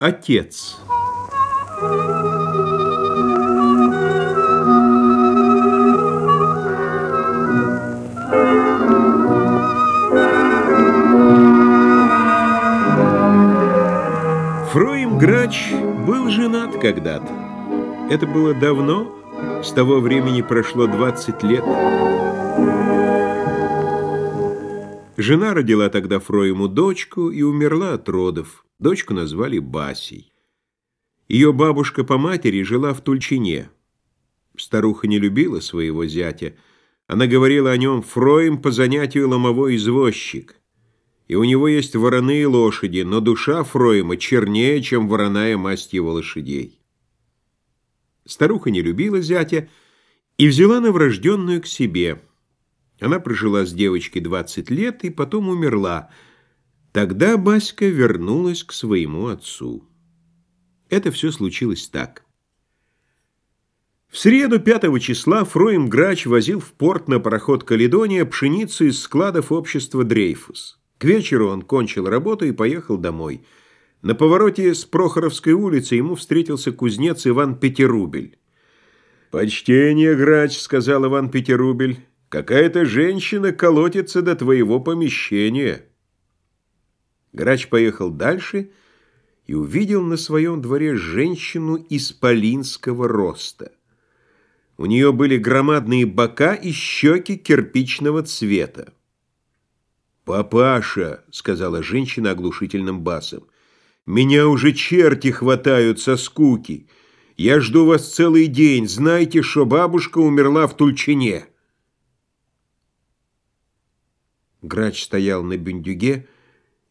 Отец. Фроим Грач был женат когда-то. Это было давно, с того времени прошло 20 лет. Жена родила тогда Фроему дочку и умерла от родов. Дочку назвали Басей. Ее бабушка по матери жила в Тульчине. Старуха не любила своего зятя. Она говорила о нем «Фроем по занятию ломовой извозчик». И у него есть вороные лошади, но душа Фроема чернее, чем вороная масть его лошадей. Старуха не любила зятя и взяла новорожденную к себе. Она прожила с девочкой 20 лет и потом умерла – Тогда Баська вернулась к своему отцу. Это все случилось так. В среду 5 числа Фроем Грач возил в порт на пароход «Каледония» пшеницу из складов общества «Дрейфус». К вечеру он кончил работу и поехал домой. На повороте с Прохоровской улицы ему встретился кузнец Иван Пятирубель. «Почтение, Грач», — сказал Иван Пятирубель, — «какая-то женщина колотится до твоего помещения». Грач поехал дальше и увидел на своем дворе женщину исполинского роста. У нее были громадные бока и щеки кирпичного цвета. «Папаша», — сказала женщина оглушительным басом, — «меня уже черти хватают со скуки. Я жду вас целый день. Знаете, что бабушка умерла в Тульчине». Грач стоял на бендюге, —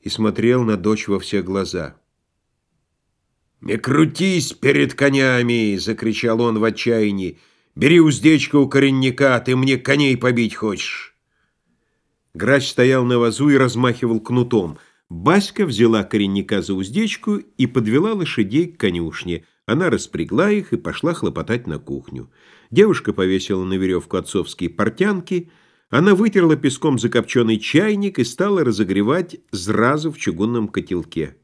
и смотрел на дочь во все глаза. «Не крутись перед конями!» — закричал он в отчаянии. «Бери уздечку у коренника, ты мне коней побить хочешь!» Грач стоял на вазу и размахивал кнутом. Баська взяла коренника за уздечку и подвела лошадей к конюшне. Она распрягла их и пошла хлопотать на кухню. Девушка повесила на веревку отцовские портянки — она вытерла песком закопченный чайник и стала разогревать зразу в чугунном котелке.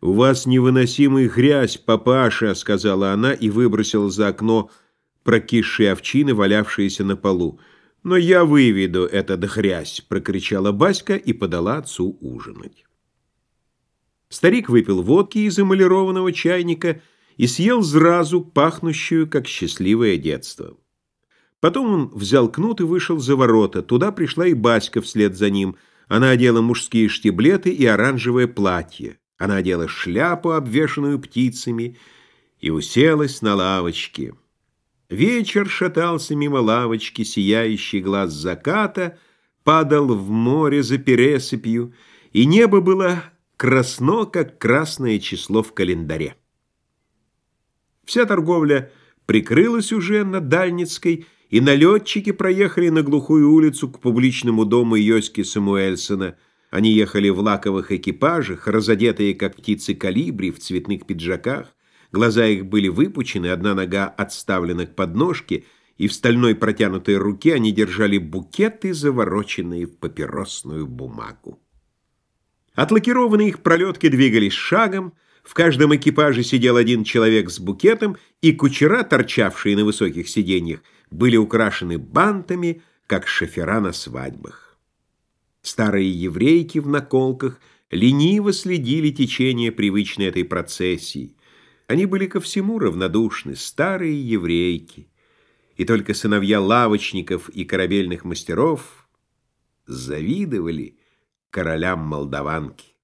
«У вас невыносимая грязь, папаша», — сказала она и выбросила за окно прокисшие овчины, валявшиеся на полу. «Но я выведу этот грязь», — прокричала Баська и подала отцу ужинать. Старик выпил водки из эмалированного чайника и съел зразу пахнущую, как счастливое детство. Потом он взял кнут и вышел за ворота. Туда пришла и Баська вслед за ним. Она одела мужские штиблеты и оранжевое платье. Она одела шляпу, обвешанную птицами, и уселась на лавочке. Вечер шатался мимо лавочки, сияющий глаз заката падал в море за пересыпью, и небо было красно, как красное число в календаре. Вся торговля прикрылась уже на Дальницкой, и налетчики проехали на глухую улицу к публичному дому Йоськи Самуэльсона. Они ехали в лаковых экипажах, разодетые, как птицы калибри, в цветных пиджаках. Глаза их были выпучены, одна нога отставлена к подножке, и в стальной протянутой руке они держали букеты, завороченные в папиросную бумагу. Отлакированные их пролетки двигались шагом, в каждом экипаже сидел один человек с букетом, и кучера, торчавшие на высоких сиденьях, были украшены бантами, как шофера на свадьбах. Старые еврейки в наколках лениво следили течение привычной этой процессии. Они были ко всему равнодушны, старые еврейки. И только сыновья лавочников и корабельных мастеров завидовали королям Молдаванки.